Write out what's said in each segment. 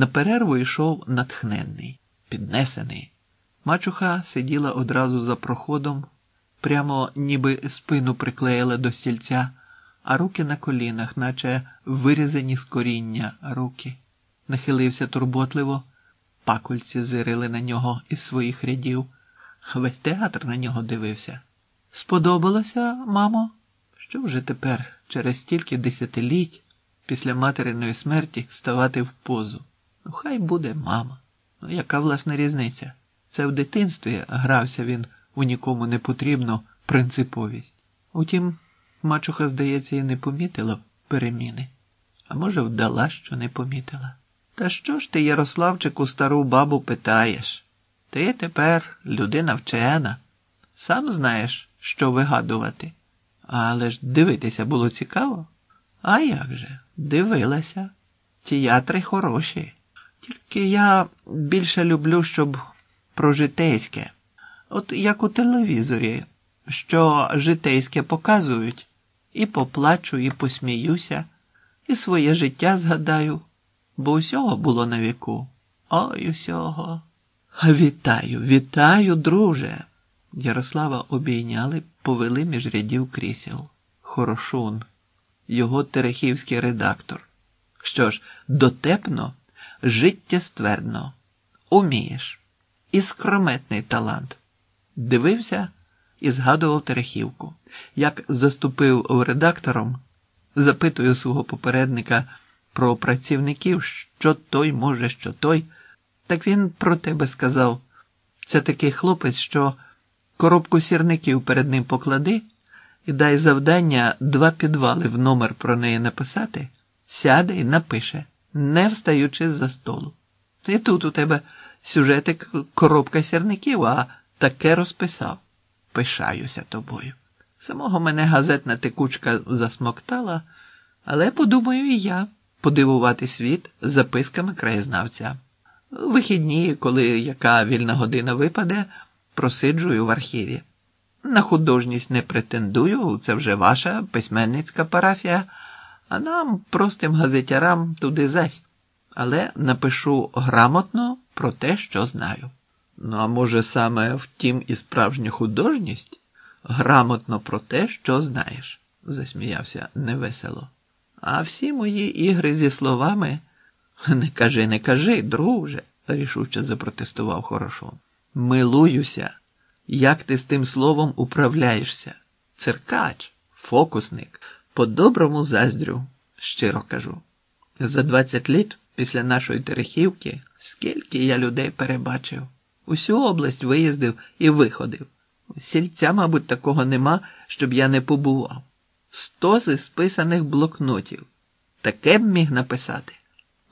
На перерву йшов натхненний, піднесений. Мачуха сиділа одразу за проходом, прямо ніби спину приклеїла до стільця, а руки на колінах, наче вирізані з коріння руки. Нахилився турботливо, пакульці зирили на нього із своїх рядів. Весь театр на нього дивився. Сподобалося, мамо? Що вже тепер, через стільки десятиліть, після материної смерті, ставати в позу? Ну, хай буде мама. Ну, яка власна різниця? Це в дитинстві грався він у нікому не потрібну принциповість. Утім, мачуха, здається, і не помітила переміни, а може, вдала, що не помітила. Та що ж ти, Ярославчику, стару бабу питаєш? Ти тепер людина вчена, сам знаєш, що вигадувати. Але ж дивитися було цікаво. А як же? Дивилася. Тіятри хороші. Тільки я більше люблю, щоб про житейське. От як у телевізорі, що житейське показують, і поплачу, і посміюся, і своє життя згадаю, бо усього було на віку. Ой, усього. Вітаю, вітаю, друже. Ярослава обійняли, повели між рядів крісел. Хорошун, його терехівський редактор. Що ж, дотепно, життєствердно, умієш, іскрометний талант. Дивився і згадував Терехівку. Як заступив редактором, запитую свого попередника про працівників, що той може, що той. Так він про тебе сказав. Це такий хлопець, що коробку сірників перед ним поклади і дай завдання два підвали в номер про неї написати, сяде і напише, не встаючи з-за столу. І тут у тебе сюжетик коробка сірників, а таке розписав. Пишаюся тобою. Самого мене газетна текучка засмоктала, але подумаю і я подивувати світ записками краєзнавця. Вихідні, коли яка вільна година випаде, просиджую в архіві. На художність не претендую, це вже ваша письменницька парафія, а нам, простим газетярам, туди зась. Але напишу грамотно про те, що знаю. Ну, а може, саме в тім і справжня художність? Грамотно про те, що знаєш, засміявся невесело. А всі мої ігри зі словами не кажи, не кажи, друже, рішуче запротестував Хорошун. Милуюся, як ти з тим словом управляєшся. Циркач, фокусник, по-доброму заздрю, щиро кажу. За двадцять літ після нашої Терехівки скільки я людей перебачив. Усю область виїздив і виходив. Сільця, мабуть, такого нема, щоб я не побував. Стози списаних блокнотів. Таке б міг написати.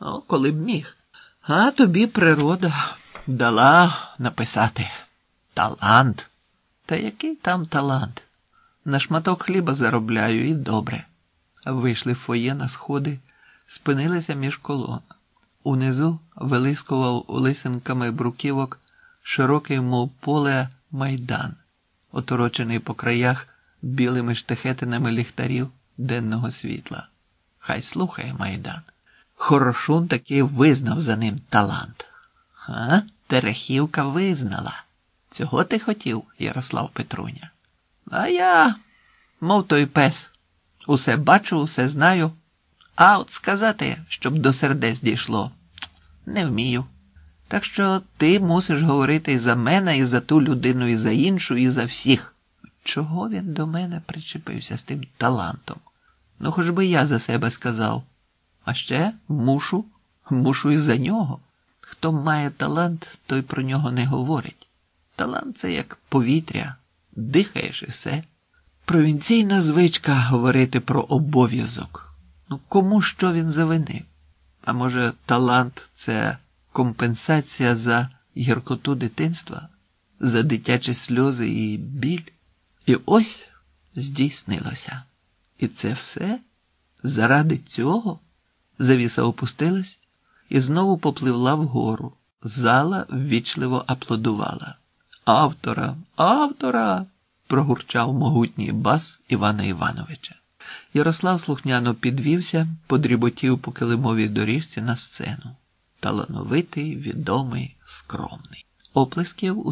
О, коли б міг. А тобі природа дала написати талант. Та який там талант? На шматок хліба заробляю і добре. Вийшли в фоє на сходи, спинилися між колон. Унизу вилискував лисинками бруківок широкий, мов поле майдан, оторочений по краях білими штахетинами ліхтарів денного світла. Хай слухає майдан. Хорошун таки визнав за ним талант. А? Терехівка визнала. Цього ти хотів, Ярослав Петруня. А я, мов той пес, усе бачу, усе знаю. А от сказати, щоб до сердець дійшло, не вмію. Так що ти мусиш говорити і за мене, і за ту людину, і за іншу, і за всіх. Чого він до мене причепився з тим талантом? Ну, хоч би я за себе сказав. А ще мушу, мушу і за нього. Хто має талант, той про нього не говорить. Талант це як повітря, дихаєш і все. Провінційна звичка говорити про обов'язок. Ну, кому що він завинив? А може, талант це компенсація за гіркоту дитинства, за дитячі сльози і біль? І ось здійснилося. І це все заради цього завіса опустилась і знову попливла вгору. Зала ввічливо аплодувала. Автора, автора. прогурчав могутній бас Івана Івановича. Ярослав слухняно підвівся, подріботів по килимовій доріжці на сцену. талановитий, відомий, скромний. Оплесків